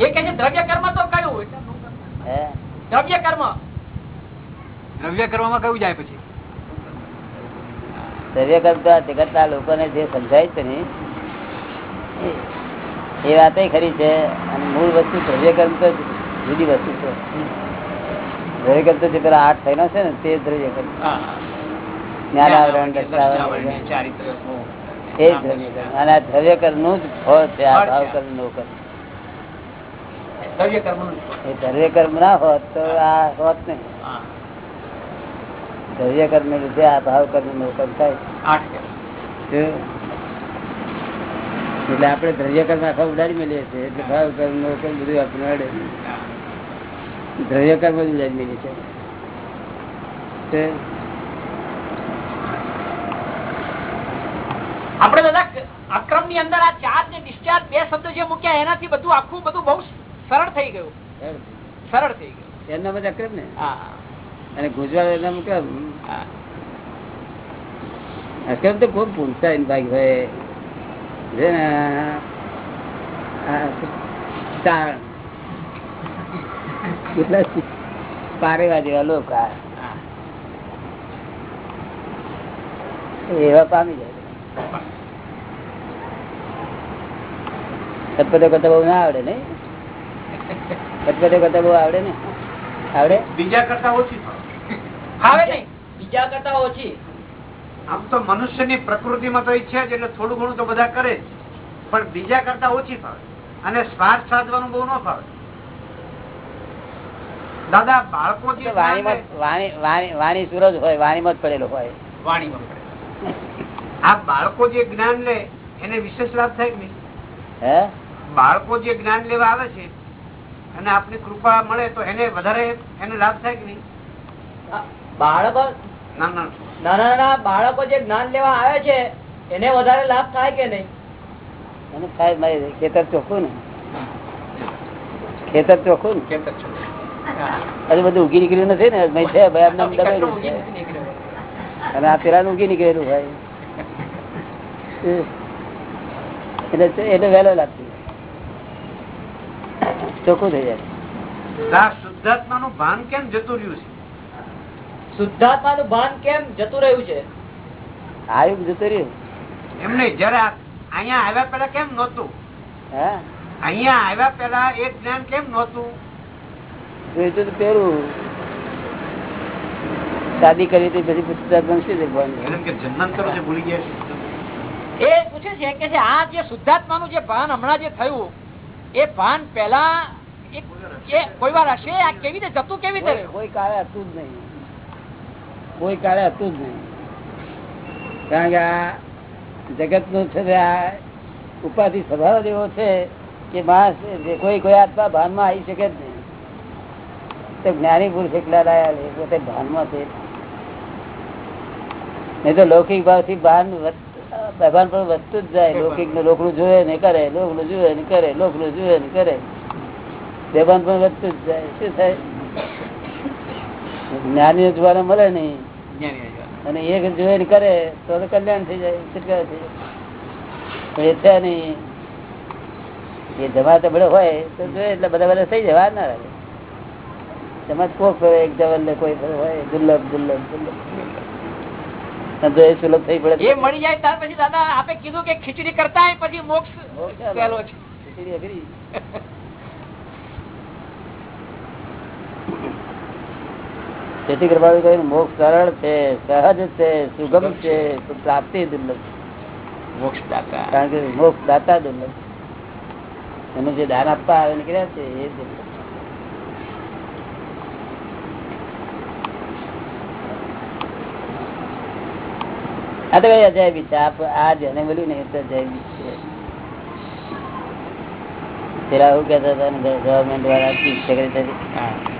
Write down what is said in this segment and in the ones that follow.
એ કે છે દ્રવ્ય કર્મ તો કયું હે? દ્રવ્ય કર્મ. દ્રવ્ય કરવામાં કયું જાય પછી? દ્રવ્ય કર્મ તો આ જગતના લોકોને જે સમજાય છે ને એ- વાત ખરી છે. અને મૂળ વસ્તુ દ્રવ્ય કર્મ તો જુદી વસ્તુ છે. દ્રવ્ય કર્મ તો જે પેલા આઠ થયેલો છે ને તે દ્રવ્ય કર્મ. જ્ઞાનાવરણ દર્શાવરણ એ દ્રવ્ય કર્મ. અને આ દ્રવ્ય કર્મનું જ ફળ છે આ ભાવ કર્મનું કર્મ. દ્રવ્ય કર્મ એ દ્રવ્ય કર્મ ના હોત તો આ હોત નહીં. દ્રવ્ય કર્મ લીધે આ ભાવ કર્મનું કર્મ થાય. એટલે આપણે કર્મ આખા ઉડાડી મળીએ છીએ. એટલે ભાવ કર્મનું કર્મ બધું આપણે અડે નહીં. કર્મ જ ઉડાડી મળીએ તે આપણે દાદા અક્રમની અંદર આ ચાર્જ ને ડિસ્ચાર્જ બે શબ્દ જે મૂક્યા એનાથી બધું આખું બધું બહુ સરળ થઈ ગયું. સરળ થઈ ગયું. એમના બધા અક્રમ ને? અને ગુજરાત એના હા. અક્રમ તો ખૂબ પૂછતા ભાઈ ભાઈ કેટલા પારેવા જેવા લોકો એવા પામી જાય. કટપટો કરતા બહુ ના આવડે નઈ કટપટો કરતા બહુ આવડે ને? આવડે? બીજા કરતા ઓછી આવે નહીં. બીજા કરતા ઓછી. આમ તો મનુષ્યની પ્રકૃતિમાં તો ઈચ્છા જ એટલે થોડું ઘણું તો બધા કરે જ. પણ બીજા કરતા ઓછી ફાવે અને સ્વાર્થ સાધવાનું બહુ ન ફાવે. દાદા બાળકો જે વાણીમાં વાણી વાણી વાણી સૂરજ હોય વાણીમાં જ પડેલો હોય. વાણીમાં આ બાળકો જે જ્ઞાન લે એને વિશેષ લાભ થાય કે નહીં? હે? બાળકો જે જ્ઞાન લેવા આવે છે અને આપની કૃપા મળે તો એને વધારે એને લાભ થાય કે નહીં? બાળકો ના ના. નાના નાના બાળકો જે જ્ઞાન લેવા આવે છે એને વધારે લાભ થાય કે નહીં? મારી ખેતર ચોખ્ખું ને? ખેતર ચોખ્ખું ને? છો બધું ઉગી નીકળ્યું નથી ને? ભાઈ છે ભાઈ આમ દબાયેલું અને આ પેલા ઉગી નીકળેલું ભાઈ. એટલે એટલે વહેલો લાગતું ચોખ્ખું થઈ જાય. આ શુદ્ધાત્માનું ભાન કેમ જતું રહ્યું છે? શુદ્ધાત્મા નું ભાન કેમ જતું રહ્યું છે? આયુગ જતું રહ્યું. એમ નહીં જયારે આવ્યા પેલા કેમ નહોતું? હા? આવ્યા પેલા એ જ્ઞાન કેમ નહોતું? પેલું શાદી કરી હતી પછી શુદ્ધાત્મા શું જન્માંતરો ભૂલી ગયા એ પૂછે છે કે આ જે શુદ્ધાત્મા નું જે ભાન હમણાં જે થયું એ ભાન પેલા કોઈ વાર હશે? આ કેવી રીતે? જતું કેવી રીતે કોઈ- કાળે હતું જ નહીં. કોઈ કાળે હતું જ નહીં. કારણ કે આ જગતનું છે આ ઉપાધિ સ્વભાવ એવો છે કે માણસ કોઈ કોઈ આત્મા ભાનમાં આવી શકે જ નહીં. તો જ્ઞાની પુરુષ એકલા લાયા લે પોતે ભાનમાં છે. નહીં તો લૌકિક ભાવથી ભાન વધ- બેભાન પણ વધતું જ જાય. લૌકિકનું લોકડું જોયે ને કરે લોકડું જોયે ને કરે લોકનું જોયે ને કરે. બેભાન પણ વધતું જ જાય. શું થાય? જ્ઞાની જોવાને મળે નહીં. અને એક જોઈને કરે તો કલ્યાણ થઈ જાય. છુટકારો થઈ જાય. એ છે નહીં. એ જમા તબડો હોય તો જોઈએ એટલે બધા બધા થઈ જાય. ના રહે જમા કોક ફરે, એક જવલ કોઈ હોય દુર્લભ દુર્લભ દુર્લભ. એ સુલભ થઈ પડે એ મળી જાય ત્યાર પછી દાદા આપે કીધું કે ખીચડી કરતા પછી મોક્ષ મોક્ષ ખીચડી અઘરી. તેથી કૃપાળુ કહ્યું મોક્ષ સરળ છે સહજ છે સુગમ છે પ્રાપ્તિ દુર્લભ મોક્ષ દાતા કારણ કે મોક્ષ દાતા દુર્લભ એનું જે દાન આપવા આવે નીકળ્યા છે એ દુર્લભ આ તો કઈ અજાયબી છે આ જેને મળ્યું ને એ તો અજાયબી છે. પેલા એવું કહેતા હતા ગવર્મેન્ટ વાળા ચીફ સેક્રેટરી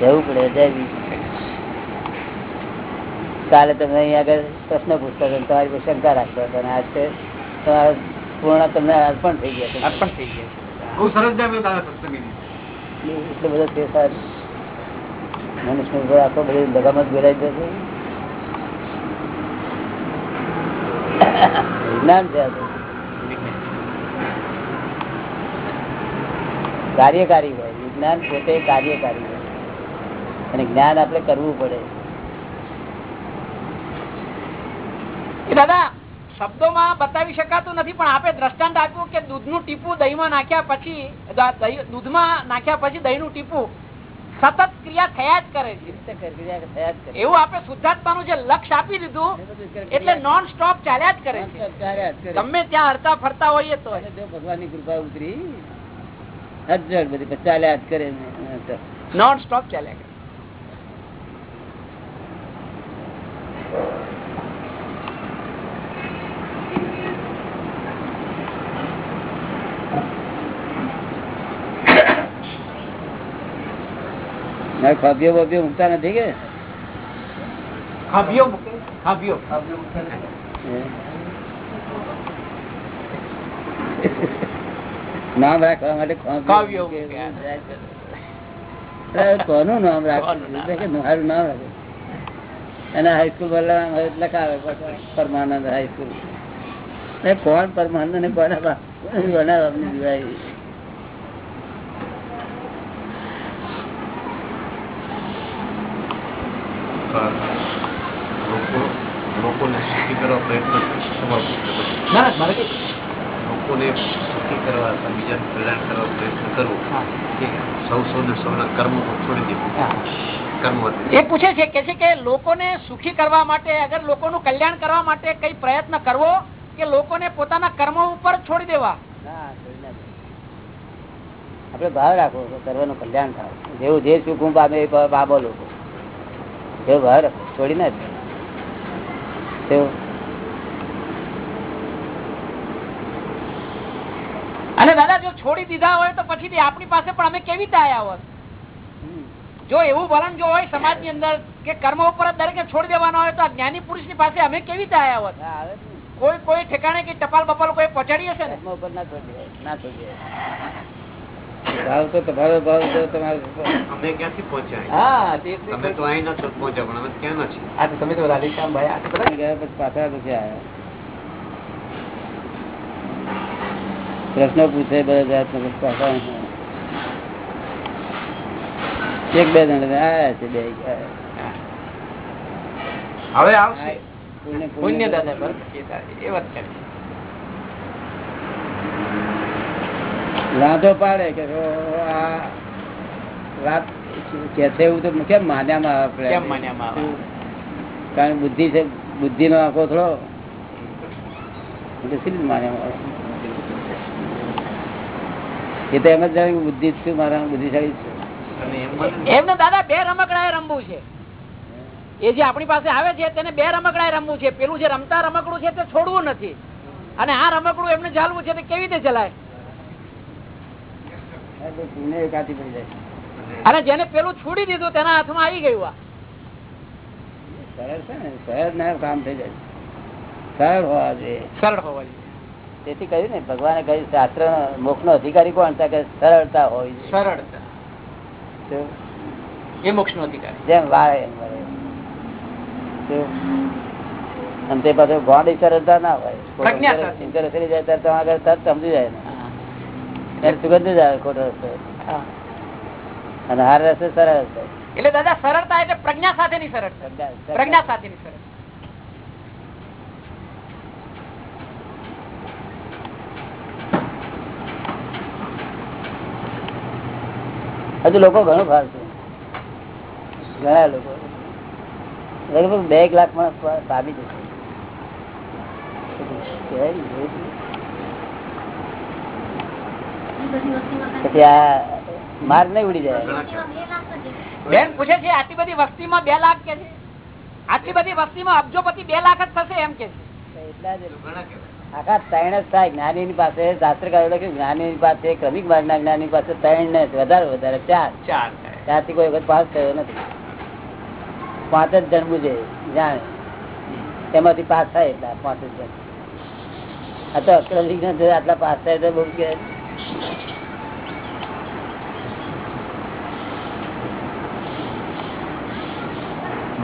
જવું પડે કાલે તમે અહીંયા આગળ પ્રશ્ન પૂછતા હતા તમારી પર શંકા રાખતા હતા અને આજે તમારા પૂર્ણ તમને અર્પણ થઈ ગયા છે. અર્પણ થઈ ગયા બહુ સરસ જામ્યું દાદા સત્સંગી એટલો બધો ફેરફાર મનુષ્ય ઉપર આખો બધી લગામત ભેરાઈ જશે. વિજ્ઞાન છે આ કાર્યકારી હોય વિજ્ઞાન પોતે કાર્યકારી હોય. અને જ્ઞાન આપણે કરવું પડે. દાદા શબ્દોમાં બતાવી શકાતું નથી પણ આપે દ્રષ્ટાંત આપ્યું કે દૂધનું ટીપું દહીંમાં નાખ્યા પછી દૂધમાં નાખ્યા પછી દહીંનું ટીપું સતત ક્રિયા થયા જ કરે છે. એવું આપણે શુદ્ધાત્માનું જે લક્ષ્ય આપી દીધું એટલે નોન સ્ટોપ ચાલ્યા જ કરે છે. ગમે ત્યાં હરતા ફરતા હોઈએ તો. ભગવાનની ભગવાનની કૃપા ઉતરી. બધી ચાલ્યા જ કરે ને. નોન સ્ટોપ ચાલ્યા કરે. ખભ્યો બભ્યો ઊંઘતા નથી કે ખાભ્યો મૂકે ખાભ્યો નામ રાખવા માટે કાવ્યો ખોભ્યો મૂકે. અરે કોનું નામ કોનું રાખવું નામ? એટલે કે મારું નામ રાખે એના હાઈસ્કૂલ વાળા લખાવે પરમાનંદ હાઈસ્કૂલ એ કોણ પરમાનંદ ને કોના બાપ? બાપની દિવાળી લોકો- લોકોને સુખી કરવા પ્રયત્ન લોકોને સુખી કરવા કલ્યાણ કરવા પ્રયત્ન કરવો સૌ સૌને સૌના કર્મ છોડી દેવું. એ પૂછે છે કે છે કે લોકોને સુખી કરવા માટે અગર લોકોનું કલ્યાણ કરવા માટે કઈ પ્રયત્ન કરવો કે લોકોને પોતાના કર્મો ઉપર છોડી દેવા ના છોડી ના દે. આપણે ભાવ રાખવો તો સર્વનું કલ્યાણ થાય જેવું જે સુખ હું પામે પામો લોકો એવો ભાવ રાખો છોડી ના અને દાદા જો છોડી દીધા હોય તો પછી આપણી પાસે પણ અમે કેવી રીતે આયા હોત. જો એવું વલણ જો હોય સમાજની અંદર કે કર્મ ઉપર દરેકે છોડી દેવાનો હોય તો આ જ્ઞાની પુરુષની પાસે અમે કેવી રીતે આવ્યા હોત. કોઈ કોઈ ઠેકાણે કે ટપાલ બપાલ કોઈ પહોંચાડી હશે ને? ઉપર ના છોડી ના છોડી ભાવ તો તમારો ભાવ તો તમારો અમે ક્યાંથી પહોંચ્યા હા તે તમે તો અહીં નથી પહોંચ્યા પણ અમે ક્યાં નથી. આ તો તમે તો રાધેશ્યામ ભાઈ આ તો ગયા પછી પાછા નથી આવ્યા પ્રશ્નો પૂછે બધા પાછા. એક બે જણ આવ્યા છે બે હવે આવશે પુણ્ય પુણ્ય દાદા એ વાત કરી વાંધો પાડે કે આ વાત કે છે એવું તો કેમ માન્યામાં આવે આપણે? કેમ માન્યામાં આવે? કારણ બુદ્ધિ છે બુદ્ધિ નો આંખો થોડો એટલે માન્યામાં આવે? એ તો એમ જ જાણે બુદ્ધિ છું મારા બુદ્ધિશાળી એમને દાદા બે રમકડા રમવું છે. એ જે આપણી પાસે આવે છે તેને બે રમકડા રમવું છે. પેલું જે રમતા રમકડું છે તે છોડવું નથી. અને આ રમકડું એમને ચાલવું છે તે કેવી રીતે ચલાય? અને જેને પેલું છોડી દીધું તેના હાથમાં આવી ગયું આ. સરળ છે ને સરળ ના કામ થઈ જાય સરળ હોવા જોઈએ. સરળ હોવા જોઈએ તેથી કહ્યું ને ભગવાને કહ્યું શાસ્ત્ર મોક્ષ નો અધિકારી કોણ? છે કે સરળતા હોવી સરળતા. એ મોક્ષ નો અધિકારી જેમ વાળે અને તે પાછું ગોડી સરળતા ના હોય. સાથે. થઈ જાય ત્યારે તમારા આગળ તરત સમજી જાય ને. સુગંધ જ આવે ખોટો રસ્તો. અને હાર રસ્તો સરળ રસ્તો એટલે દાદા સરળતા એટલે પ્રજ્ઞા સાથેની સરળતા પ્રજ્ઞા- પ્રજ્ઞા સાથેની સરળતા હજુ લોકો ઘણું ફાવશે ઘણા લોકો. લગભગ બે એક લાખ માણસ પામી જશે? પછી આ માર્ગ નહીં ઉડી જાય. બેન પૂછે છે આટલી બધી વસ્તીમાં બે લાખ કે છે? આટલી બધી વસ્તીમાં અબજોપતિ બે લાખ જ થશે એમ કે છે. એટલા જ ઘણા. આખા ત્રણ જ થાય જ્ઞાની ની પાસે શાસ્ત્રકારો લખ્યું જ્ઞાની ની પાસે ક્રમિક માર્ગના જ્ઞાની પાસે ત્રણ ને વધારે વધારે ચાર. ચાર ત્યાંથી કોઈ વખત પાસ થયો નથી. પાંચ જ જણ છે જાણે. એમાંથી પાસ થાય એટલા પાંચ જ જણ આ તો અક્રમ વિજ્ઞાન આટલા પાસ થાય તો બહુ કે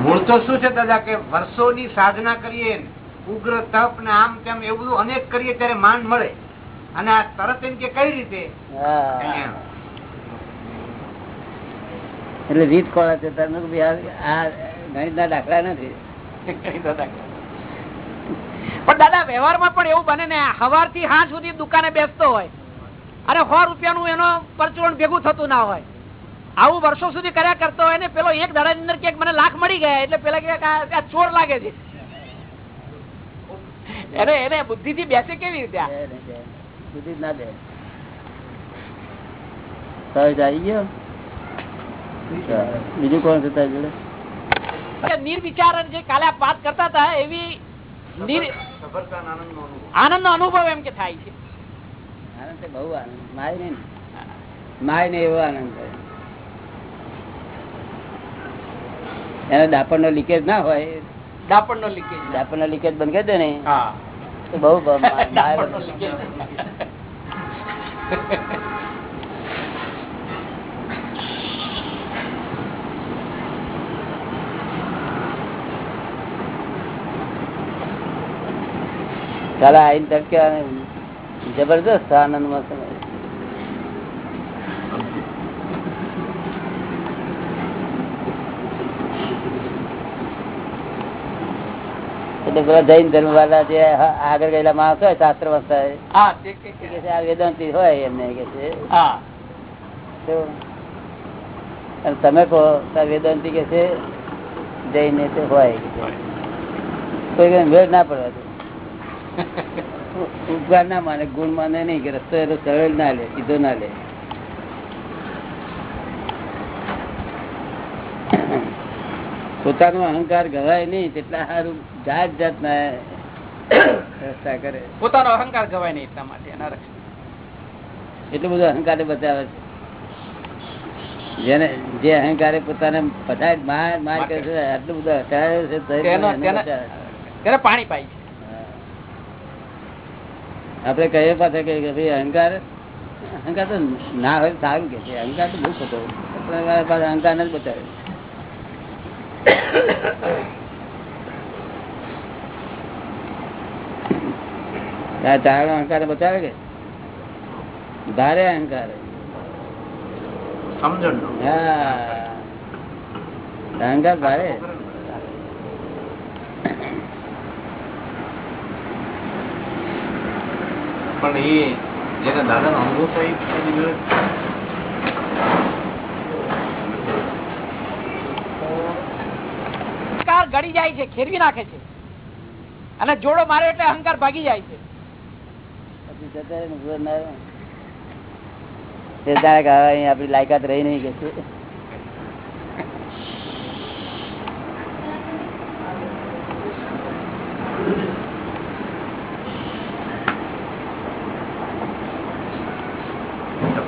મૂળ તો શું છે દાદા કે વર્ષોની સાધના કરીએ ને, ઉગ્ર તપ ને આમ તેમ એવું બધું અનેક કરીએ ત્યારે માન મળે. અને આ તરત એમ કે કઈ રીતે? એટલે રીત કોળા છે તારે મેં કીધું, "યાર, આ દાખલા નથી. પણ દાદા વ્યવહારમાં પણ એવું બને ને સવારથી હા સુધી દુકાને બેસતો હોય. અને સો રૂપિયા નું એનો પરચુરણ ભેગું થતું ના હોય. આવું વર્ષો સુધી કર્યા કરતો હોય ને પેલો એક દાડા ની અંદર ક્યાંક મને લાખ મળી ગયા એટલે પેલા કે આ આ ચોર લાગે છે. એને એને બુદ્ધિ થી બેસે કેવી રીતે. બુદ્ધિ ના દે સહજ આવી ગયો? બીજું કોણ થતા જોડે? કે નિર્વિચાર જે કાલે આપ વાત કરતા હતા એવી નિર- સફરતાન અનુભવ. એમ કે થાય છે. આનંદ તો બહુ આનંદ માય નહીં માય ને એવો આનંદ થાય. એનો દાપણ નો લીકેજ ના હોય. દાપણ નો લીકેજ દાપણ નો લીકેજ બંધ કરી દે ને. હા. તો બહુ ચાલો મા- આઈને તડકે જબરદસ્ત આનંદમાં સમય એટલે જૈન ધર્મ વાળા જે આગળ ગયેલા માણસ હોય શાસ્ત્ર વસ્તા હોય, તે વેદાંતિ હોય એમને કે છે. તો તમે કહો વેદાંતિ કે છે જૈન એ હોય કોઈ કઈ મેળ ના પડવા ઉપકાર ના માને ગુણ માને નહીં કે રસ્તો એટલો સરળ ના લે સીધો ના લે. પોતાનો અહંકાર ગવાય નહીં તેટલા સારું જાત જાત ના રસ્તા કરે. પોતાનો અહંકાર ગવાય નહીં એટલા માટે એના રક્ષણ એટલું બધું અહંકાર બતાવે છે. જેને જે અહંકારે પોતાને પછાડ માર માર કરે છે આટલું બધું હટાવે છે તેનો- પાણી પાય છે. આપડે કહીએ પાછા કે ભાઈ અહંકાર અહંકાર તો ના હોય સારું કે છે. અહંકાર તો બહુ ખોટો પાસે અહંકાર જ બતાવે ચારણ અહંકાર બતાવે કે? ભારે અહંકાર. અહંકાર ભારે પણ એ જેને દાદાનો અનુભવ થાય અહંકાર ગળી જાય છે ખેરવી નાખે છે. અને જોડો મારે એટલે અહંકાર ભાગી જાય છે. આપણી લાયકાત રહી નહીં કે છે.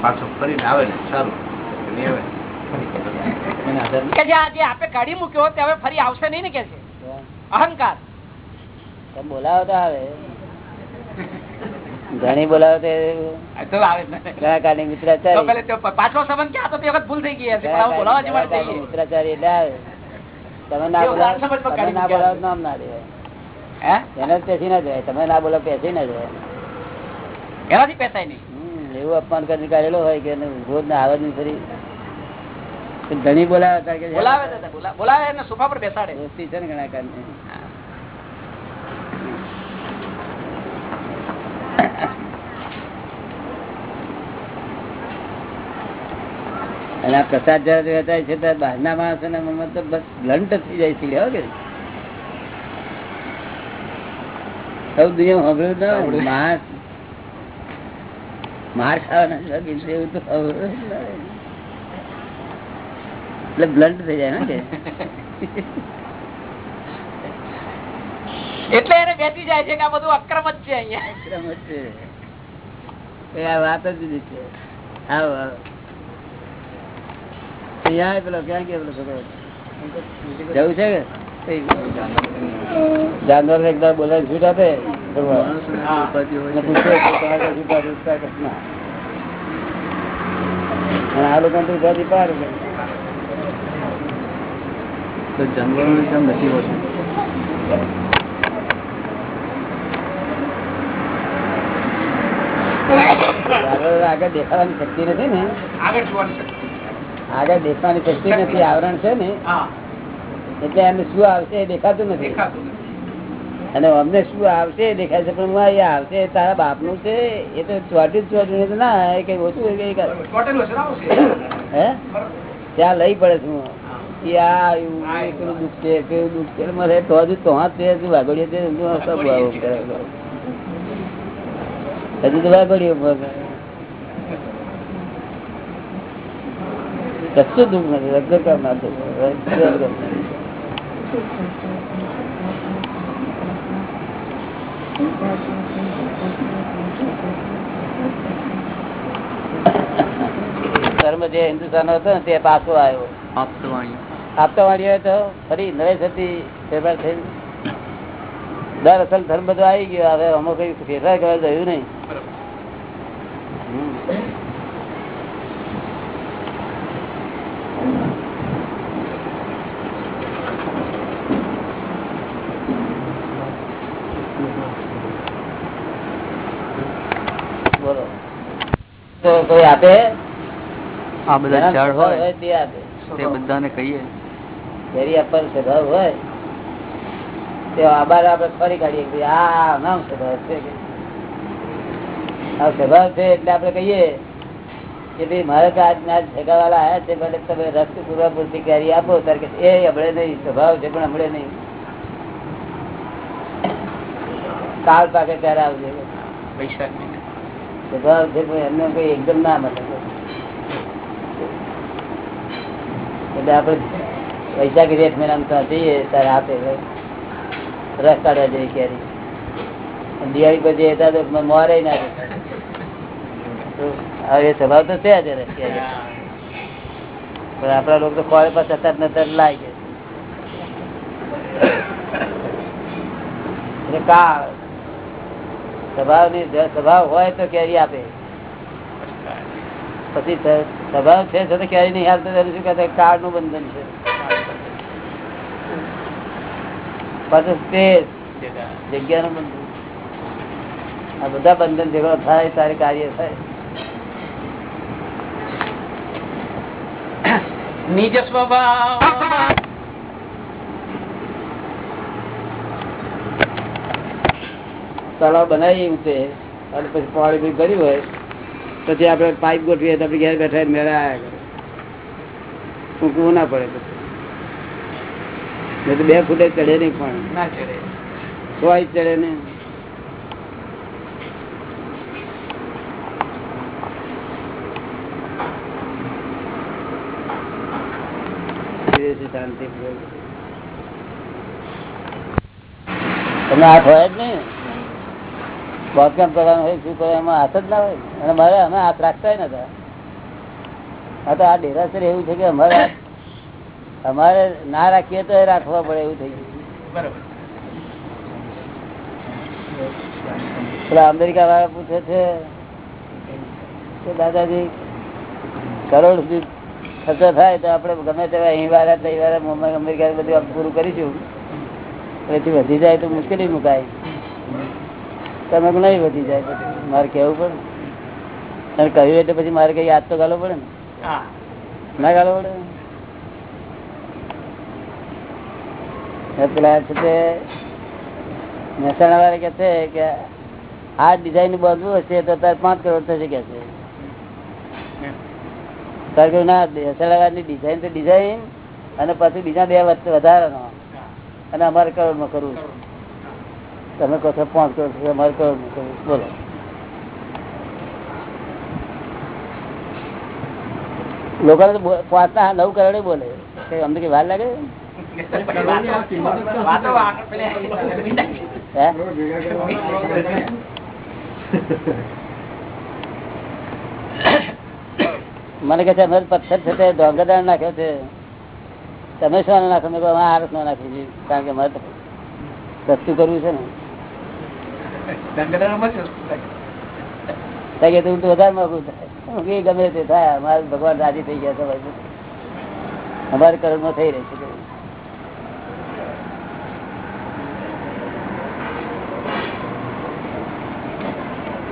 પાછો ફરીને આવે ને સારું. નહીં આવે. એને આધાર કે જે આ જે કાઢી મૂક્યો તે હવે ફરી આવશે નહીં ને કે છે? અહંકાર. બોલાવો તો આવે. ઘણી બોલાવો તો તો આવે ઘણા મિત્રાચારી. પેલે સંબંધ ક્યાં? હતો તે વખત ભૂલ થઈ ગઈ હશે. બોલાવા જ માટે ઘણા કાળની જઈએ. મિત્રાચારી એટલે આવે. તમે ના બોલાવો તમે ના બોલાવો નામ ના દેવાય હે? એને પેસી ના જાય તમે ના બોલો પેસી ના જાય એનાથી પેસાય નહીં. એવું અપમાન કરી કાઢેલો હોય કે રોજ ના આવે નહીં ફરી. ધણી ઘણી બોલાવે બોલાવે બોલાવે સોફા પર બેસાડે. છે ને ઘણા કાળની. અને આ પ્રસાદ જયારે વેચાય છે ત્યારે બહારના માણસોના મનમાં તો બસ બ્લન્ટ થઈ જાય છે કે સૌ દુનિયા સાંભળ્યું ના. માર માર ખાવાના એવું તો સાંભળ્યું ના. એટલે બ્લન્ટ થઈ જાય ને કે એટલે એને બેસી જાય છે કે આ બધું અક્રમ જ છે અહીંયા. આશ્રમ જ છે. આ વાત જ જુદી છે. આવો આવો. અહીંયા પેલો ક્યાં ગયો પેલો છોકરો? જવું છે કે? જાનવર એકદમ બોલાવી છૂટ આપે? ના. આ લોકો તો ઉપાધિ પાર કરે. આગળ દેખાવાની શક્તિ નથી ને? આગળ જોવાની શક્તિ આગળ દેખવાની શક્તિ નથી આવરણ છે ને? એટલે એમને શું આવશે એ દેખાતું નથી. અને અમને શું આવશે એ દેખાય છે પણ એ આવશે તારા બાપનું છે એ તો ચોટ્યું ચોટ્યું ચોટી તો ના એ કઈ ઓછું કઈ હે? ત્યાં લઈ પડે છું હા. કે આ આવ્યું, દુઃખ છે કેવું દુઃખ છે. મારે તો હજુ તો હાથ છે હજુ વાઘોડીએ હજુ તો વાઘોડીએ ઊભો કરે. કશું દુઃખ નથી ના. ધર્મ જે હિન્દુસ્તાન હતો ને તે પાછો આવ્યો. આપતા હોય તો ફરી નવેસરથી ફેરફાર થઈ દર અસલ ધર્મ બધો આવી ગયો. હવે અમુક કઈ ફેરફાર કરવા રહ્યું નહીં હમ. બોલો તો કોઈ આપે? આ બધા જળ હોય તે આપે. તે બધાને કહીએ. ઘેરી આપવાનો સ્વભાવ હોય તે આબાર આપણે ફરી કાઢીએ આ નામ સ્વભાવ છે કે. આ સ્વભાવ છે એટલે આપણે કહીએ કે ભાઈ મારે તો આજ આજ ભેગાવાલા આવ્યા છે ભલે તમે રસ્ત પૂર્વપૂર્તિ પૂરતી કેરી આપો ત્યારે કે એ હમણે નહીં સ્વભાવ છે પણ હમણે નહીં. કાલ પાકે ત્યારે આવજે. મહિને. સ્વભાવ છે પણ એમને કોઈ એકદમ ના મળે. એટલે આપણે વૈશાખી જેઠ મહિનામાં ત્યાં જઈએ ત્યારે આપે રસ કાઢવા જઈએ ક્યારે દિવાળી પછી હતા તો મોરે ના. હવે સ્વભાવ તો છે જ પણ આપણા લોકો તો ખોળે પર સતત નતર લાગે. એટલે કાળ. સ્વભાવની સ્વભાવ હોય તો કેરી આપે. પછી સ્વભાવ છે તો કેરી નહીં ત્યારે શું કહેતા કાળનું બંધન છે. આ બધા બંધન ભેગો થાય, તારે કાર્ય થાય. નિજ સ્વભાવ. તળાવ બનાવી ઊંચે અને પછી પાણી બી ભર્યું હોય પછી આપણે પાઇપ ગોઠવીએ તો આપણે ઘેર બેઠા મેળા ફૂંકવું ના પડે પછી. તો બે ફૂટે ચડે નહીં પણ. ના ચડે. ને. શાંતિ તમે હાથ હોય જ નહીં. બાંધકામ કરવાનું હોય શું કરે એમાં હાથ જ ના હોય. અને મારે અમે હાથ રાખતા નતા. હા તો આ ડેરાસર એવું છે કે અમારે અમારે ના રાખીએ તો રાખવા પડે એવું થઈ ગયું. પેલા અમેરિકા વાળા પૂછે છે કે દાદાજી કરોડ સુધી ખર્ચો થાય તો આપણે ગમે તેવા અહીં વાળા તઈ વાળા અમેરિકા બધું પૂરું કરીશું. એથી વધી જાય તો મુશ્કેલી મુકાય. તમે નહીં વધી જાય પછી. મારે કેવું પડે. તમે કહ્યું એટલે પછી મારે કઈ યાદ તો ગાલો પડે ને? ના ગાલો પડે? પેલા છે તે મહેસાણા વાળા કે છે કે આ ડિઝાઇન બાંધવું હશે તો તારે પાંચ કરોડ થશે કે છે. તારે કહ્યું ના મહેસાણા વાળાની ડિઝાઇન તો ડિઝાઇન અને પછી બીજા બે વચ્ચે વધારાનો. અને અમારે કરોડમાં કરવું છે. તમે કહો છો પાંચ કરોડ અમારે કરોડમાં બોલો. લોકો પાંચ ના નવ કરોડ બોલે. અમને કઈ વાર લાગે? મને કહે છે અમે પથ્થર છે તે ડોંગરદાર નાખ્યો છે. તમે શું નાખો? મેં આરસ નો નાખી કારણ કે મારે તો સસ્તું કરવું છે ને ધનગઢામાં જ વસ્તુ થાય. ત્યાં કે તું તો વધારે મોંઘું થાય. ગમે તે થાય? અમારે ભગવાન રાજી થઈ ગયા છે અમારે કર્મ થઈ રહી છે.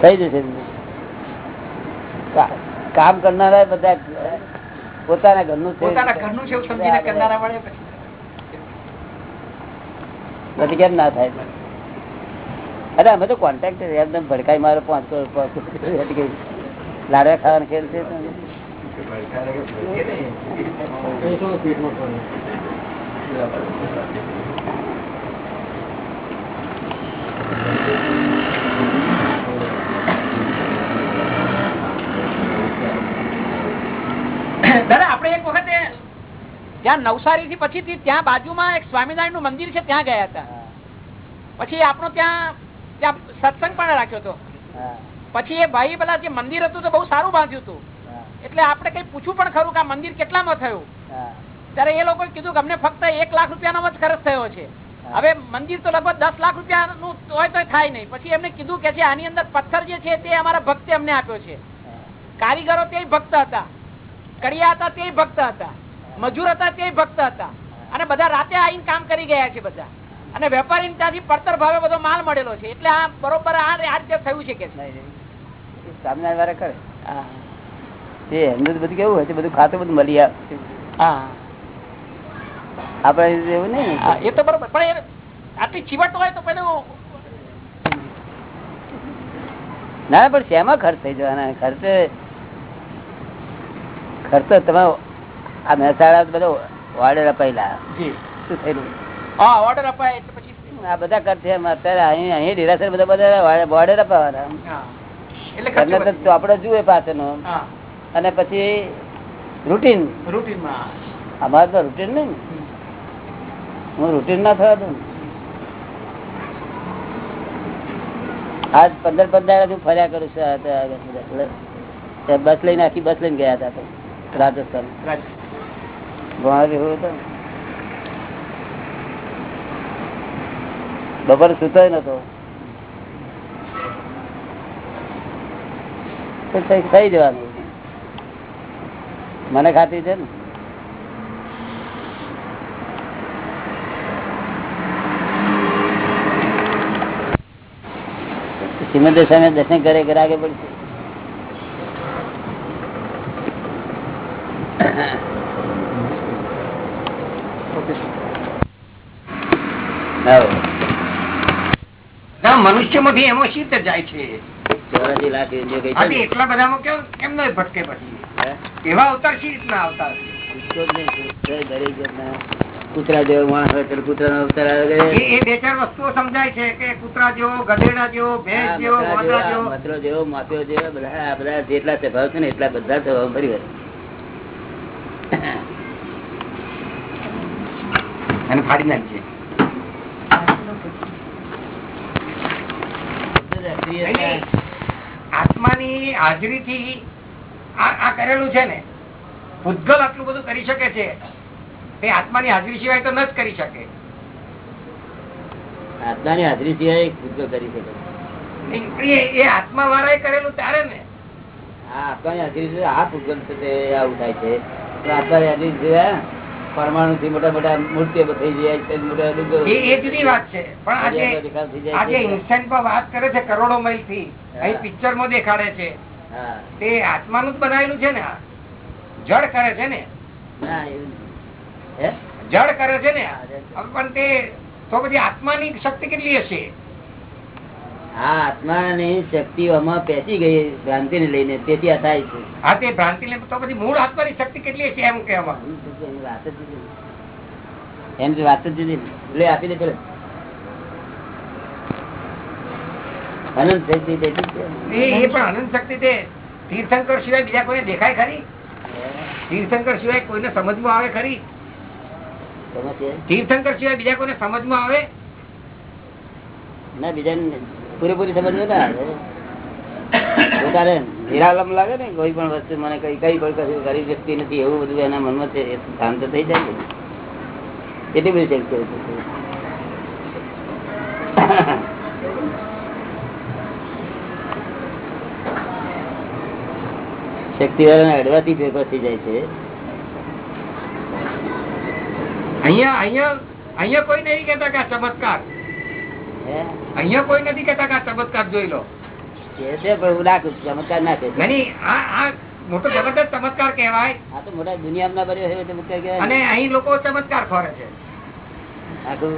થઈ જશે. કામ કરનારા બધા પોતાના ઘરનું છે. પોતાના ઘરનું છે સમજીને કરનારા મળે પછી કેમ ના થાય? અરે અમે તો કોન્ટેક્ટ એકદમ ભડકાઈ મારો પાંચસો લાડવા ખાવાનો ખેલ છે દાદા આપણે એક વખતે ત્યાં નવસારી થી પછી ત્યાં બાજુમાં એક સ્વામિનારાયણનું મંદિર છે ત્યાં ગયા હતા. પછી આપણો ત્યાં ત્યાં સત્સંગ પણ રાખ્યો હતો. પછી એ ભાઈ પેલા જે મંદિર હતું તો બહુ સારું બાંધ્યું હતું. એટલે આપણે કઈ પૂછવું પણ ખરું કે આ મંદિર કેટલામાં થયું? ત્યારે એ લોકોએ કીધું કે અમને ફક્ત એક લાખ રૂપિયાનો જ ખર્ચ થયો છે. હવે મંદિર તો લગભગ દસ લાખ રૂપિયાનું હોય તો થાય નહીં. પછી એમને કીધું કે છે આની અંદર પથ્થર જે છે તે અમારા ભક્તે અમને આપ્યો છે. કારીગરો તે ભક્ત હતા. કડિયા હતા તે ભક્ત હતા. મજૂર હતા તે ભક્ત હતા. અને બધા રાતે આવીને કામ કરી ગયા છે બધા. અને વેપારી ત્યાંથી પડતર ભાવે બધો માલ મળેલો છે. એટલે આ બરોબર આ રીતે થયું છે કે વાળા કરે. એ એમનું બધું કેવું હોય છે બધું ખાતું બધું મળી આવે. હા. એવું નહીં. એ તો બરોબર. પણ આટલી ચીવટ હોય તો પેલું ના પણ શેમાં ખર્ચ થઈ જવાના? ખર્ચે ખર્ચો તમે આ મહેસાણા બધો વાડે રપાયેલા શું થયેલું? ઓર્ડર અપાય એટલે પછી આ બધા ખર્ચ અત્યારે અહીં અહીં ડિરાસર બધા બધા બોર્ડે રપાવાના એટલે તો ચોપડો જુએ પાછળનો. અને પછી રૂટીન રૂટીનમાં અમારે તો રૂટીન નહીં હું રૂટીન ના થયો દઉં આજ પંદર પંદર હું ફર્યા કરું છું બસ લઈને આખી બસ લઈને ગયા હતા રાજસ્થાન. ભણાવી હોય તો. બપોરે સુતો નતો. તો થઈ જવાનું. મને ખાતી છે ને? સિમંદર સામે દર્શન કરે કરે આગે પડશે આવો. મનુષ્યમાંથી એમાં રીતે જાય છે? ચોરાસી લાખ ને? એટલા બધામાં કેમ કેમ ન ભટકે પછી? એવા અવતાર શી રીતના જાતના. કૂતરા જેવો માણસ હોય તો કૂતરાનો અવતાર આવે એ બે ચાર વસ્તુઓ સમજાય છે કે કૂતરા જેવો ગધેડા જેવો ભેંસ જેવો મતરો જેવો માપ્યો જેવો બધા બધા જેટલા સ્વભાવ છે ને એટલા બધા સ્વભાવ ફરી વળે. અને ફાડી નાખજે. આત્માની હાજરીથી આ આ કરેલું છે ને ભૂતગલ આટલું બધું કરી શકે છે તે આત્માની હાજરી સિવાય તો ન જ કરી શકે. આત્માની હાજરી સિવાય ભૂતગલ કરી શકે એ આત્મા વાળા કરેલું ત્યારે ને. આ આત્માની હાજરી આ ભૂતગલ છે આવું થાય છે. આત્માની હાજરી સિવાય પરમાણુ થી મોટા મોટા મૂર્તિઓ થઈ જાય મોટા એ જુદી વાત છે. પણ આજે આજે ઇન્સ્ટન્ટ પર વાત કરે છે કરોડો માઇલથી અહીં પિક્ચરમાં દેખાડે છે. તે તે આત્માનું જ બનાવેલું છે ને જડ કરે છે ને? ના જડ કરે છે ને? પણ તે તો પછી આત્માની શક્તિ કેટલી હશે? આ આત્માની શક્તિ આમાં પેસી ગઈ ભ્રાંતિ ને લઈને તેથી આ થાય છે. હા તે ભ્રાંતિ ને તો પછી મૂળ આત્માની શક્તિ કેટલી છે એમ કહેવા એની વાત જ જુદી. વાત જ લે આપી દે ચલો અનંત શક્તિ. એ પણ અનંત શક્તિ તે. તીર્થંકર સિવાય બીજા કોઈને દેખાય ખરી? તીર્થંકર સિવાય કોઈને સમજમાં આવે ખરી? એમાં? તીર્થંકર સિવાય બીજા કોઈને સમજમાં આવે? ના બીજા પૂરેપૂરી સમજ ના આવે. પોતાને નિરાલમ લાગે ને કોઈ પણ વસ્તુ, મને કઈ કઈ પણ કરી શકતી નથી, એવું બધું એના મનમાં છે, એ શાંત થઈ જાય એટલી બધી શક્તિ શક્તિ વાળાને અડવાથી ભેગો થઈ જાય છે. અહીંયા અહીંયા અહીંયા કોઈ નહીં કેતા કે ચમત્કાર? અહીંયા કોઈ નથી કેતા કે ચમત્કાર જોઈ લો. ચમત્કાર નાખે આ આ મોટો જબરદસ્ત ચમત્કાર કહેવાય. આ તો મોટા દુનિયામાં ના બન્યો એવો ચમત્કાર કહેવાય અને અહીં લોકો ચમત્કાર ખોરે છે. આખું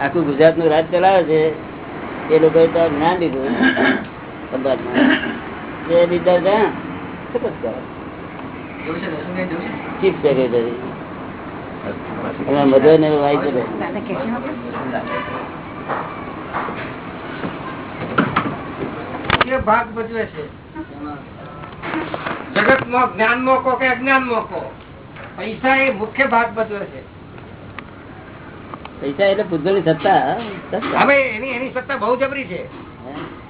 આખું ગુજરાતનું રાજ ચલાવે છે એ લોકો જ્ઞાન લીધું સંભાતમાં એ લીધા ચમત્કાર. Chief secretary. અને મધર ને વાઇફ એ ભાગ ભજવે છે. જગત નો જ્ઞાન મોકો કે અજ્ઞાન મોકો? પૈસા એ મુખ્ય ભાગ ભજવે છે. પૈસા એટલે પૂતગલની સત્તા સત્તા. હવે એની એની સત્તા બહુ જબરી છે.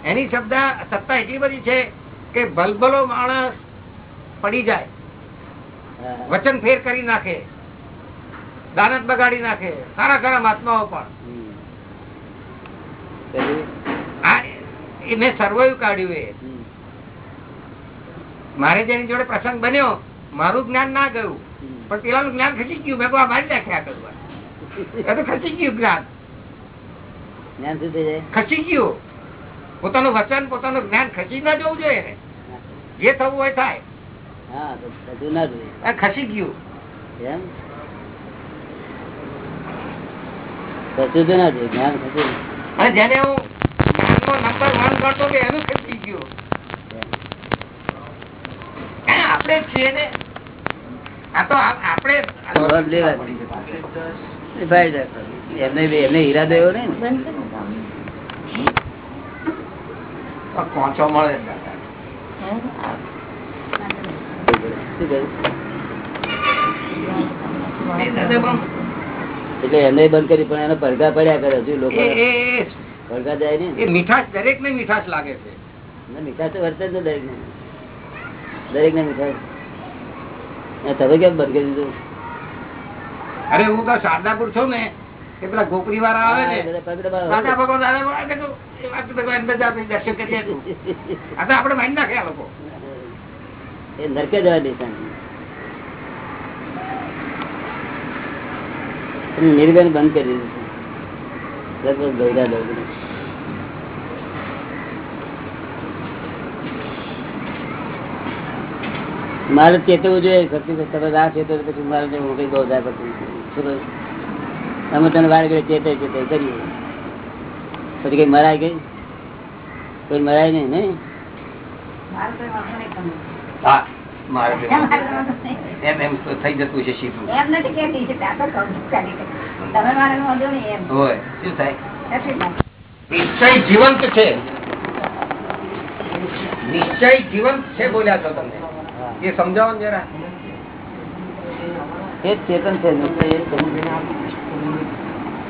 એની શબ્દ સત્તા એટલી બધી છે કે ભલભલો માણસ પડી જાય. વચન ફેર કરી નાખે. દાનત બગાડી નાખે. સારા સારા મહાત્માઓ પણ. મેં સર્વૈવ કાઢ્યું એ. મારે જેની જોડે પ્રસંગ બન્યો મારું જ્ઞાન ના ગયું પણ પેલાનું જ્ઞાન ખસી ગયું મેં આ મારી નાખ્યા કરવા. એ તો ખસી ગયું જ્ઞાન. ખસી ગયું. પોતાનું વચન પોતાનું જ્ઞાન ખસી ના જવું જોઈએ જે થવું હોય થાય. ખસી ગયું. કશું તો ના જ્ઞાન ખસ્યું અને જેને હું નંબર વન કરતો કે એનું ખસી ગયું. આ આપણે છીએ ને. આ તો આપણે જવાબ લેવા એ ફાયદા કરે. એમને એમને ઈરાદો એવો નહીં કોચો મળે શું કહ્યું? એટલે એને બંધ કરી પણ એનો પડઘા પડ્યા કરે હજુ લોકો. એ- એ- એ- પડઘા જાય ને. એ મીઠાશ દરેક ને મીઠાશ લાગે છે. મીઠાશ તો વર્તે જ દરેક ને દરેક ને મીઠાશ. તમે કેમ બંધ કરી દીધું? અરે હું તો શારદાપુર છું ને કે પેલા ગોપરી વાળા આવે ને બધા. દાદા ભગવાન દાદા ભગવાન એ આપણે દર્શન કરીએ આપડે તો નાખે આ લોકો. એ નરકે જવા દેતા નિર્બેન બંધ કરી દીધું છે. લગભગ ગૌરા દોડી. મારે ચેતવવું જોઈએ શક્તિ તમે ના ચેતો તો પછી મારે હું કઈ બહુ થાય પછી શું કહ્યું? અમે તને વાર ઘડી ચેતે ચેતે કરીએ પછી કઈ મરાય ગઈ કોઈ મરાય નહીં નહીં હા મારે તો એમ એમ તો થઈ જતું છે સીધું. એમ નથી કેતી છે તમે મારે વાંધો નહીં એમ. હોય શું થાય? નિશ્ચય જીવંત છે. નિશ્ચય જીવંત છે બોલ્યા છો તમે. એ સમજાવો જરા. એ ચેતન છે.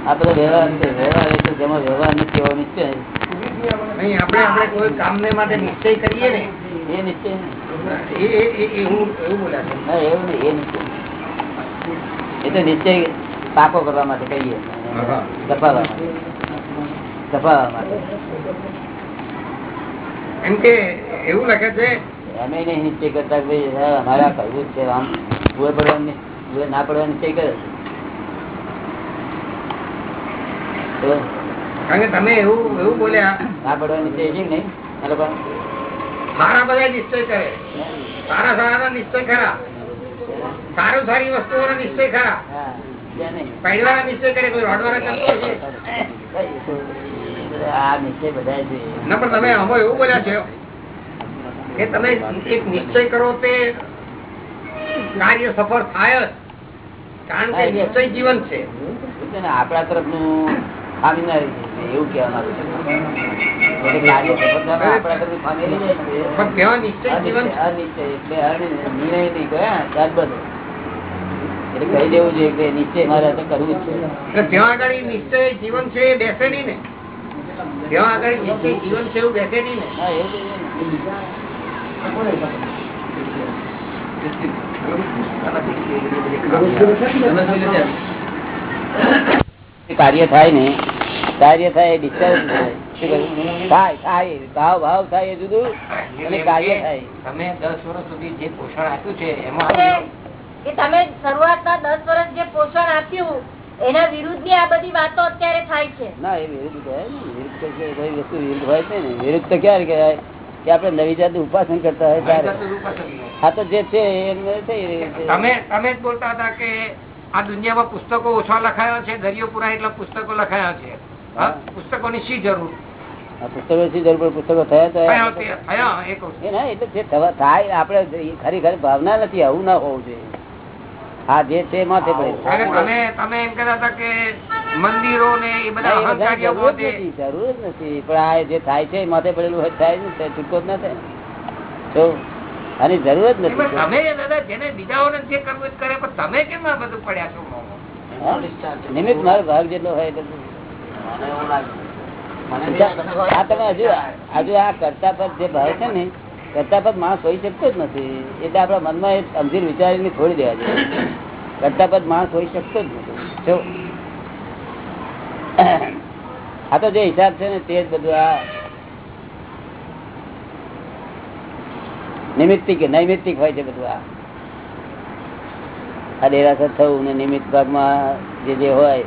આ બધો વ્યવહાર છે વ્યવહાર એટલે જેમાં વ્યવહાર નથી એવો નિશ્ચય. નહીં આપણે આપણે કોઈ કામને માટે નિશ્ચય કરીએ ને. એ નિશ્ચય એ તો નિશ્ચય પાકો કરવા માટે કહીએ. દબાવવા માટે દબાવવા માટે એમ કે એવું લખે છે? એમ નહીં નિશ્ચય કરતા ભાઈ હા, કરવું જ છે. આમ ભૂએ પડવાનું ભૂએ ના પડવાનો નિશ્ચય કરે તો કારણ કે તમે એવું એવું બોલ્યા. ના પડવાની નિશ્ચય છે કે નહીં સારા બધા નિશ્ચય કરે. સારા સારા નિશ્ચય ખરા. સારું સારી વસ્તુઓનો નિશ્ચય ખરા. પહેલા નિશ્ચય કરે કોઈ રોડવાળા કરતો હશે આ નિશ્ચય બધા છે? ના પણ તમે આમાં એવું બોલ્યા છો કે તમે એક નિશ્ચય કરો તે કાર્ય સફળ થાય જ. કારણ કે નિશ્ચય જીવન છે. આપણા તરફનું ખામી ના રહી એવું કહેવા માંગુ છું. કાર્ય થાય ને કાર્ય થાય એ discharge થાય. થાય. ભાવ ભાવ થાય એ જુદું અને કાર્ય થાય. તમે દસ વર્ષ સુધી જે પોષણ આપ્યું છે એમાં કે તમે શરૂઆતના દસ વર્ષ જે પોષણ આપ્યું એના વિરુદ્ધની આ બધી વાતો અત્યારે થાય છે. ના એ વિરુદ્ધ કહેવાય વિરુદ્ધ વસ્તુ વિરુદ્ધ હોય છે ને. વિરુદ્ધ તો ક્યારે કહેવાય? કે આપણે નવી જાત ઉપાસન કરતા હોય ત્યારે. આ તો જે છે તમે તમે જ બોલતા હતા કે આ દુનિયામાં પુસ્તકો ઓછા લખાયા છે દરિયો પુરા એટલા પુસ્તકો લખાયા છે. પુસ્તકોની શી જરૂર? આ પુસ્તકો શી જરૂર? પુસ્તકો થયા થયા તે- થયા એ કહું છું. એ ના એટલે જે થાય આપણે ખરી ખરી ભાવના નથી આવું ના હોવું જોઈએ. હા જે છે માથે પડે. તમે તમે એમ કહેતા હતા કે મંદિરો ને એ બધા જરૂર જ નથી પણ આ જે થાય છે માથે પડેલું થાય ને છૂટકો જ ના થાય. જો આની જરૂર જ નથી. તમે દાદા જેને બીજાઓને જે કરવું કરે પણ તમે કેમ આ બધું પડ્યા છો નિમિત્ત મારો ભાગ જેટલો હોય એટલો તમે હજુ હજુ આ કરતા પર જે ભાવ છે ને કરતા પર માણસ હોઈ શકતો જ નથી. એટલે આપણા મનમાં એ સમજી વિચારીને છોડી દેવા જોઈએ કરતા પર માણસ હોઈ શકતો જ નથી. જો આ તો જે હિસાબ છે ને તે જ બધું આ નિમિત્તિક નૈમિત્તિક હોય છે બધું આ. આ ડેરાસર થવું ને નિમિત્ત ભાગમાં જે જે હોય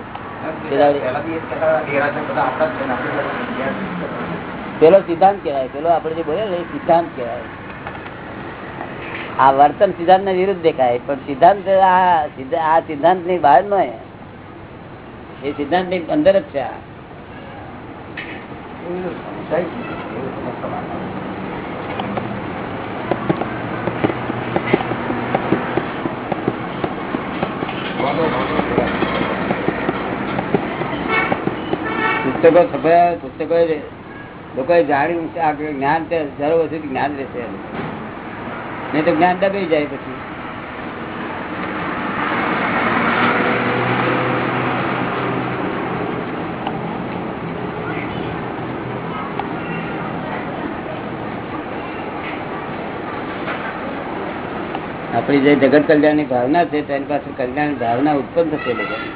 પેલો સિદ્ધાંત કહેવાય પેલો આપડે જે બોલે ને સિદ્ધાંત કહેવાય. આ વર્તન સિદ્ધાંત ને વિરુદ્ધ દેખાય પણ સિદ્ધાંત આ આ સિદ્ધાંતની બહાર નો એ સિદ્ધાંતની અંદર જ છે આ. પુસ્તકો છપાયા પુસ્તકો લોકોએ જાણ્યું છે આગળ જ્ઞાન જરૂર હજારો જ્ઞાન રહેશે. નહીં તો જ્ઞાન દબાઈ જાય પછી. આપણી જે જગત કલ્યાણની ભાવના છે, તેની પાસે કલ્યાણ ભાવના ઉત્પન્ન થશે લોકોની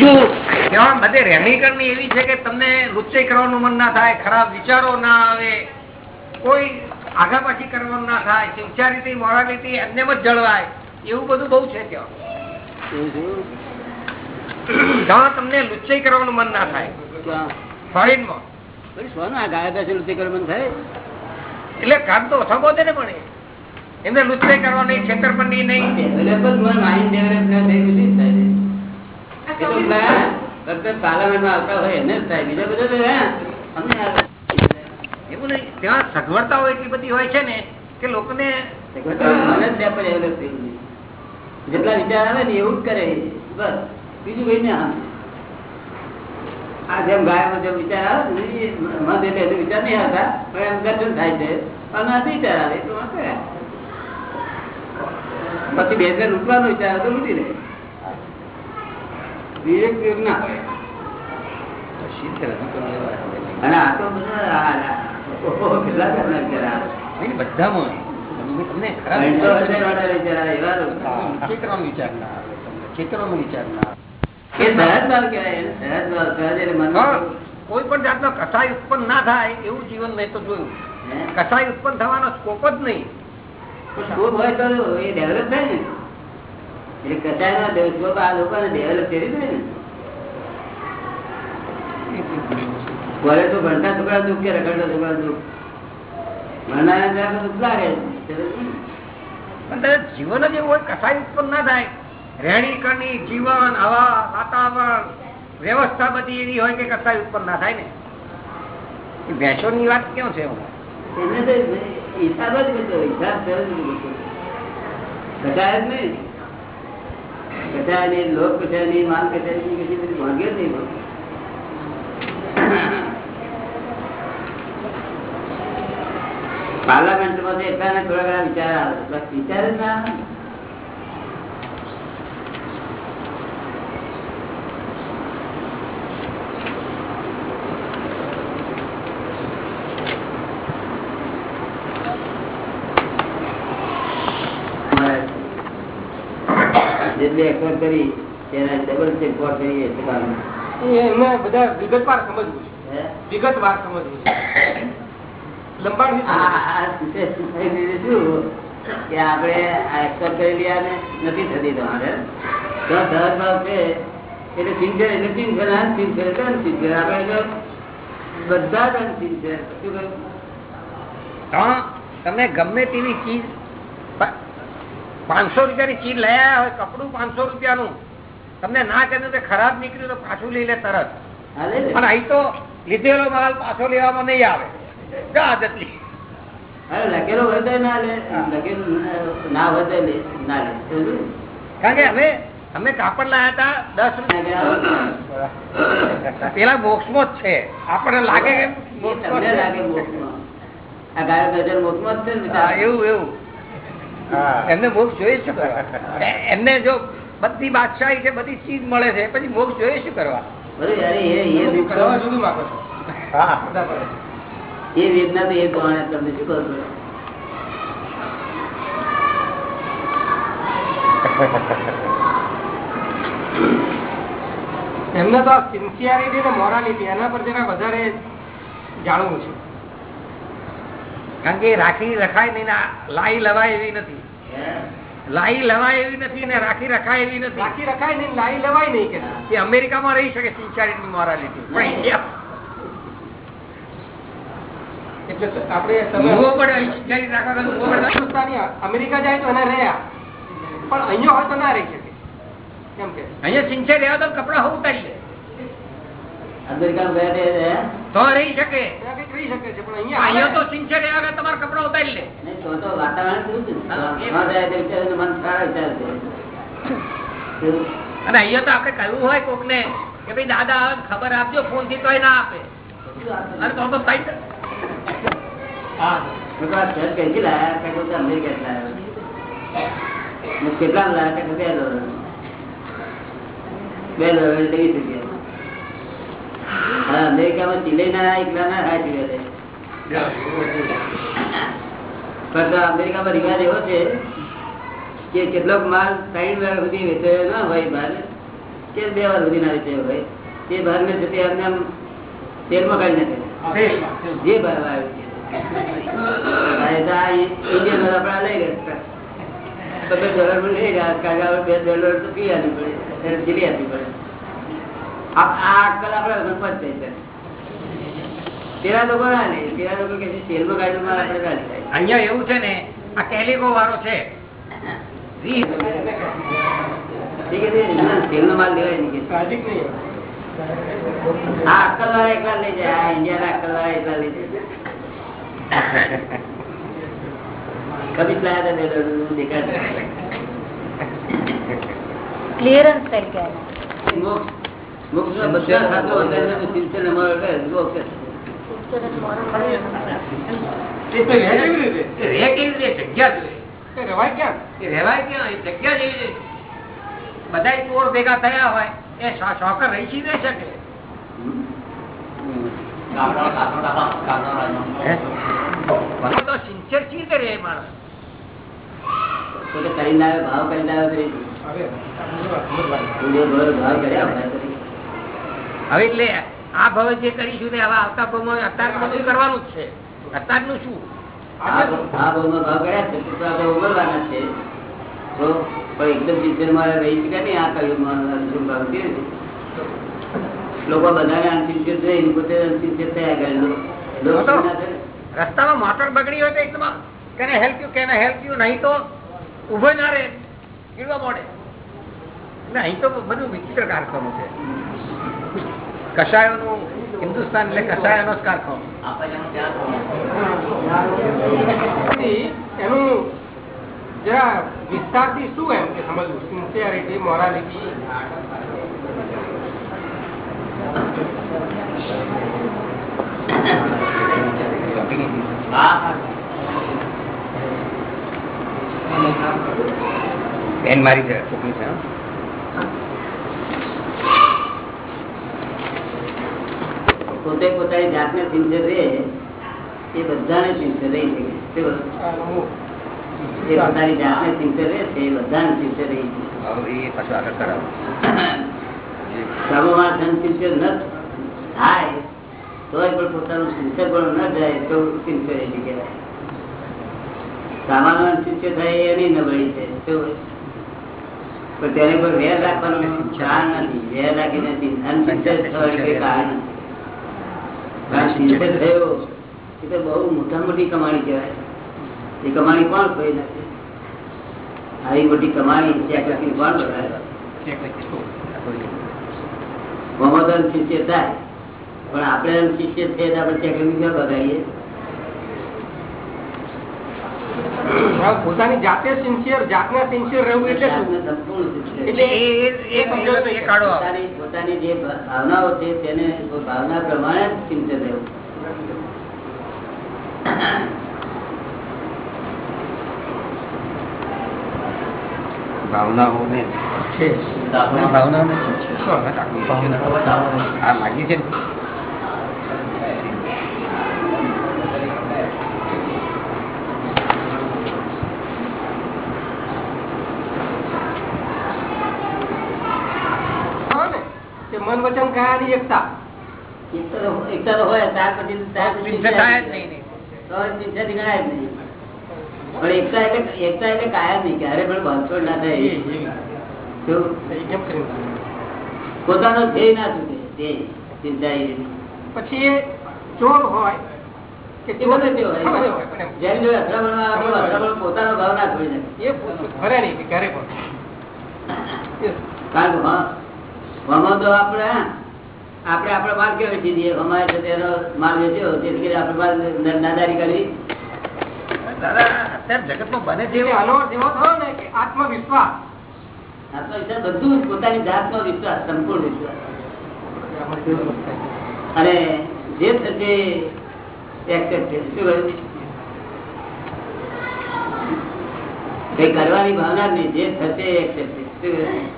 બીજું? બધે રહેણી એવી છે કે તમને લુચ્ચાઈ કરવાનું મન ના થાય ખરાબ વિચારો ના આવે કોઈ આગા પાછી કરવાનું ના થાય સિન્સિયરિટી મોરાલિટી એમને જ જળવાય એવું બધું બહુ છે ત્યાં. એવું તમને લુચ્ચાઈ કરવાનું મન ના થાય. ફોરેનમાં લુચ્ચી એટલે કામ તો ઓછા બોધે ને પણ. એમને લુચ્ચાઈ કરવાની છેતરપંડી નહીં. ત્યાં સગવડતાઓ એટલી બધી હોય છે ને કે લોકોને. જેટલા વિચાર આવે ને એવું જ કરે. બસ. બીજું કઈ ને આ જેમ ગાયમાં જેમ વિચાર આવે ને એટલે એનો વિચાર નહીં આવતા પણ એમ દર્શન થાય છે. અને વિચાર આવે. વાંચે. પછી બે હજાર રૂપિયાનો વિચાર આવે તો લૂંટી લે. વિવેક વિવેક ના. હોય અને આ તો બધામાં. તમને વિચાર ના કોઈ પણ જાતનો કસાય ઉત્પન્ન ના થાય એવું જીવન મેં તો જોયું. કસાય ઉત્પન્ન થવાનો સ્કોપ જ નહીં. સ્કોપ હોય તો એ ડેવલપ થાય ને. એટલે કચાય ના સ્કોપ આ લોકોને ડેવલપ કરી દે ને. કોલેજ તો ભણતા છોકરા દુઃખ કે રખડતા છોકરા દુઃખ? ભણનારા દુઃખ લાગે. પણ જીવન જ એવું હોય કસાય ઉત્પન્ન ના થાય. રહેણી કરણી જીવન હવા વાતાવરણ વ્યવસ્થા બધી એવી હોય કે કસાય ઉત્પન્ન ના થાય ને. ભેંસો ની વાત ક્યાં છે એને તો હિસાબ જ હિસાબ સહજ જ નહીં. નહીં લોક કચારી માલ કચારી નહીં કશી બધી ભાંગે જ નહીં પાર્લામેન્ટમાં તો એટલા થોડા ઘણા વિચાર આવે વિચાર જ ના. જેટલી એક્સપોર્ટ કરી તેના ડબલ ચેક ફોર કરીએ તો બધા વિગતવાર સમજવું છે. વિગતવાર સમજવું છે. લંબાણ? કે આપણે નથી થતી તમારે. તો સહજ ભાવ છે એટલે સિન્સિયર એટલે સિન્સિયર અનસિન્સિયર એટલે અનસિન્સિયર આપણે બધા જ અનસિન્સિયર શું કહ્યું? તો તમે ગમે તેવી ચીજ પાંચસો રૂપિયાની ચીજ લઈ આવ્યા હોય કપડું પાંચસો રૂપિયાનું. તમને ના તો ખરાબ નીકળ્યું તો પાછું લઈ લે તરત. પણ અહીં તો લીધેલો માલ પાછો લેવામાં નહીં આવે. જા જતી અરે લખેલો હોય તો ના લે લખેલું ના હોય તો ના લે. કારણ કે હવે અમે કાપડ લાયા હતા દસ રૂપિયા પેલા મોક્ષમાં જ છે. આપણને લાગે કે. આ ગાયો ગજર મોક્ષમાં જ છે ને એવું એવું. એમને મોક્ષ જોઈએ શું કરવા? એમને જો બધી બાદશાહી છે બધી ચીજ મળે છે પછી મોક્ષ જોઈએ શું કરવા? એ એ દુઃખ એ વેદના તો એ પ્રમાણે તમને શું ખબર એમને તો સિન્સિયારિટી ને મોરાલિટી એના પર જરા વધારે જાણવું છે. કારણ કે રાખી રખાય નહીં લાઈ લવાય એવી નથી. લાઈ લવાય એવી નથી ને રાખી રખાય એવી નથી. રાખી રખાય નહીં લાઈ લવાય નહીં કે એ અમેરિકામાં રહી શકે સિન્સિયરિટી મોરાલિટી પણ ઇન્ડિયા એટલે આપણે અમેરિકા જાય તો એને રહ્યા. પણ અહીંયા હોય તો ના રહી શકે. કેમ કે? અહીંયા સિન્સિયર રહ્યા તો કપડા હોવું ગયા તે, રહી શકે ત્યાં કંઈક રહી શકે છે પણ અહીંયા અહીંયા તો સિન્સિયર રહ્યા તમારા કપડા ઉતારી લે નહીં, તો તો? અને અહીંયા તો આપણે કહ્યું હોય કોક ને કે ભાઈ દાદા ખબર આપજો ફોનથી તોય ના આપે અને તો તો સાઈડ મેં કહ્યું, આ શર્ટ ક્યાંથી લાયા? કે કહું, અમેરિકાથી લાયા. મેં કેટલામાં લાયા? કે બે દોર વીસ રૂપિયા. હા, અમેરિકામાં ચીલે ના એકલા ના ખાય સિલાઈ. પણ અમેરિકામાં રિવાજ એવો છે કે કેટલોક માલ ત્રણ વાર સુધી વેચાયો ના હોય બહાર કે બે વાર સુધી ના વેચાયો હોય તે બહાર ને જતી એમને આમ તેલમાં કાઢી નાખે. જે ભાવ આવ્યો છે હા, એ તો આ ઇન્ડિયન આપણા લઈ ગયા બે ડોલર પણ લઈ ગયા કાગળ બે ડોલર તો પી આપવી પડે એને આપવી પડે. આ અક્કલ આપણે ગણપત થઈ છે. પેલા લોકો ના લે પેલા લોકો કે છે તેલમાં કાઢી આપણે ના અહીંયા એવું છે ને આ કેલિકો વાળો છે. ના, તેલનો માલ લેવાય નહીં આ અક્કલ વાળા એકલા લઈ જાય આ ઇન્ડિયાના અક્કલ વાળા એકલા લઈ જાય. કદી લાયા હતા દેખાડે ક્લિયરન્સ મોક્ષ બધા ચોર ભેગા થયા હોય એ શોકર રહી શકે? સિન્સિયર માણસ? ભાવ. પૂજો ભર ભાવ કર્યા. હવે એટલે આ ભવે જે કરીશું ને હવે આવતા ભવમાં અત્યારે બધું કરવાનું જ છે. અત્યારનું શું? આ ભાવમાં ભાવ કર્યા છે તો આપણે છે. તો પણ એકદમ સિન્સિયર મારે રહી શકે નહીં આ કયુગમાં ભાવ કેવી લોકો બધાને અનસિન્સિયર જોઈ પોતે અનસિન્સિયર થયા કરે. લોકો- લોકો તો- ના થાય. રસ્તામાં મોટર બગડી હોય તો એકદમ can help you can help you નહીં તો ઊભો ના રહે કીડવા મોડે. અહીં તો બધું વિચિત્ર કારખાનું છે. કષાયોનું હિન્દુસ્તાન એટલે કષાયોનો જ કારખો એનું જરા વિસ્તારથી શું એમ કે સમજવું? સિન્સિયરિટી મોરાલિટી બેન મારી છે છોકરી છે પોતે પોતાની જાતને સિન્સિયર રહે એ બધાને સિન્સિયર રહી શકે? જે પોતાની જાતને સિન્સિયર રહે છે. એ બધાને સિન્સિયર રહી એ છે તેને કોઈ વેર રાખવાનું કારણ નથી. વેર રાખીને કારણ એ તો બહુ મોટા મોટી કમાણી કહેવાય. એ કમાણી કોણ કોઈ નથી આવી મોટી કમાણી ચેક લખી કોણ બગાડે મોહમ્મદ શિષ્ય થાય, પણ આપણે શિષ્ય છે આપણે ચેક લખી ક્યાં બગાડીએ? પોતાની જાતે સિન્સિયર જાતના સિન્સિયર રહેવું એટલે. પોતાની જે ભાવનાઓ છે તેને ભાવના પ્રમાણે જ ચિંતન રહેવું. ભાવનાઓને છે. ભાવનાઓને આ માગી છે ને હા ને તે મન વચન કાયાની એકતા. એકતા તો- હોય ત્યાર પછી થાય જ નહીં ને. ગણાય જ નહીં. પણ એકતા એટલે એકતા એટલે કાયમ નહીં ક્યારે પણ બાંધછોડ ના થાય. શું? એ કેમ કરીને પોતાનો ધ્યેય ના ચૂકે ધ્યેય ચિંતા પછી ચોર હોય કે પોતાનો ભાવ ના છોડી નાખે. કારણ કે હા, આમાં તો આપણે આપણે આપણો માલ કેવો વેચી દઈએ અમારે તો તેનો માલ વેચ્યો તેથી કરીને આપણે માલ નાદારી કરી દાદા અત્યારે જગતમાં બને છે એટલે એવું આનો અર્થ એવો થયો ને કે આત્મવિશ્વાસ. આત્મવિશ્વાસ બધું પોતાની જાતનો વિશ્વાસ સંપૂર્ણ વિશ્વાસ. અને જે થશે શું કઈ કરવાની ભાવના નહીં. જે થશે એ accept છે. શું કહ્યું?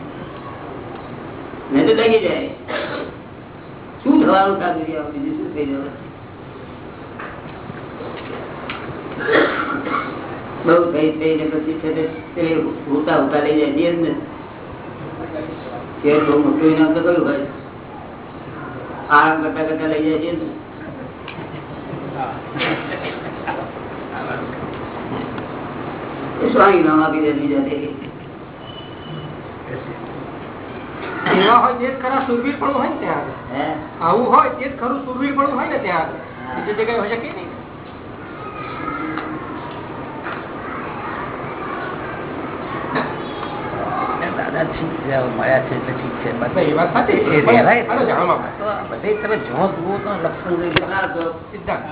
નહીં તો જાય. થઈ જવાનું? થઈ થઈ પછી છે ઉતા ઉતા લઈ જાય. ને. તે બહુ મોટું ઇનામ તો કયું હોય. આરામ કરતા કરતા લઈ જાય છે ને. શું ઇનામ આપી દે બીજા તે એવા હોય તે જ ખરા સુરવીર પણ હોય ને ત્યાં આવું હોય તે જ ખરું સુરવીર પણ હોય ને ત્યાં બીજી જગ્યાએ હોય શકે નહીં. દાદા ઠીક છે મળ્યા છે એટલે ઠીક. બધે તમે જો જુઓ તો લક્ષણ. સિદ્ધાંત.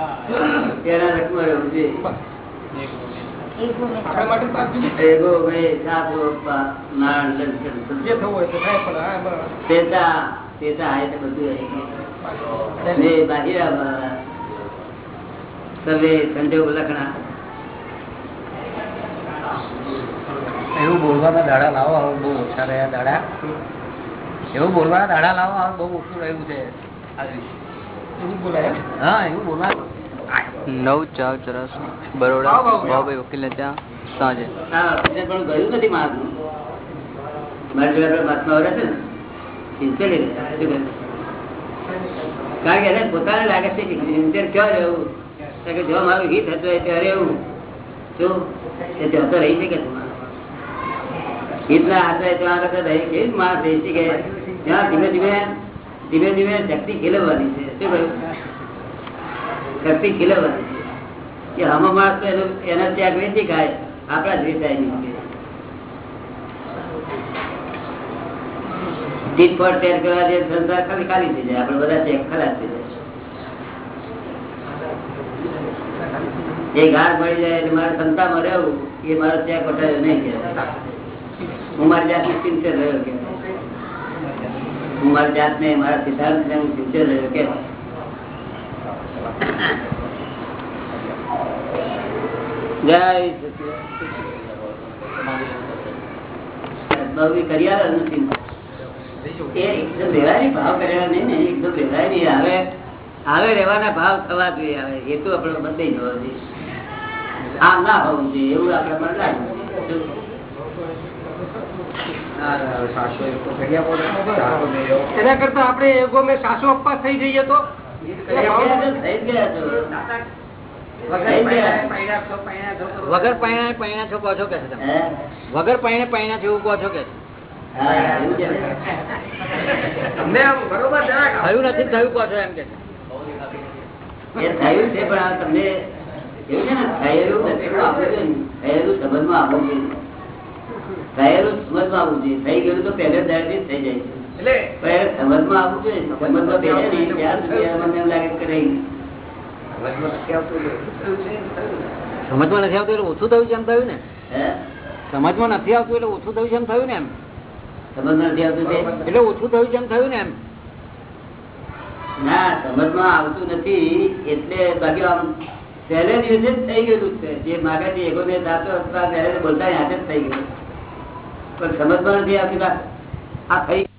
એવું બોલવાના દાડા લાવો આવું બહુ ઓછા રહ્યા દાડા. એવું બોલવાના દાડા લાવો આવું બહુ ઓછું રહ્યું છે? હા એવું બોલવા નવ ચાર ચોરાસી બરોડા. ભાવભાઈ વકીલ ને ત્યાં સાંજે. પણ ગયું નથી મારું મારી જોડે વાતમાં વળે છે ને? કારણ કે એને પોતાને લાગે છે કે સિન્સિયર ક્યાં રહેવું કારણ કે જો મારું હિત હતું ત્યારે એવું. જો એ જતો રહી શકે છે માણસ. હિત ના હાથ ત્યાં આગળ રહી કેવી માણસ રહી શકે? ત્યાં ધીમે ધીમે ધીમે ધીમે શક્તિ ખેલવવાની છે. શું કહ્યું? શક્તિ ખીલવવાની કે હમ માણસ એનો ત્યાગ વેચી ખાય આપણા જ વેચાય નહીં ટીટ પર ટેટ કરવા જે સંસાર ખાલી ખાલી થઈ જાય. આપણે બધા ચેક ખરાબ થઈ જાય. એ ગાર મળી જાય એટલે મારે સંતામાં રહેવું, એ મારો ચેક વટાયો નહીં કે હું મારી જાતને સિન્સિયર રહ્યો કે હું મારી જાતને, મારા સિદ્ધાંતને સિન્સિયર રહ્યો કે જય આવે એવું આપણે મન એના કરતા આપણે એગો મેં સાસુ અપ્પા થઈ જઈએ તો? વગર પૈણા પૈણા છો કહો છો કે તમે? વગર પૈણે પૈણા છો એવું કહો છો કે થયું નથી થયું કહો છો એમ કે થયું છે પણ તમને એવું છે ને થયેલું. થયેલું સમજમાં આવવું જોઈએ. થયેલું સમજમાં આવવું જોઈએ. થઈ ગયેલું તો પહેલે દર્દી થઈ જાય છે. સમજમાં આવવું જોઈએ નથી આવતું એટલે ઓછું થયું છે એમ થયું ને. સમજમાં નથી આવતું એટલે ઓછું થયું છે એમ થયું ને? એમ સમજમાં નથી આવતું એટલે ઓછું થયું છે એમ થયું ને એમ? ના સમજમાં આવતું નથી એટલે બાકી આમ પહેલે દિવસે જ થઈ ગયેલું છે. જે માગાથી એકો ને સાતો હતા પહેલે બોલતા હાથે જ થઈ ગયું પણ સમજમાં નથી આવતી. આ થઈ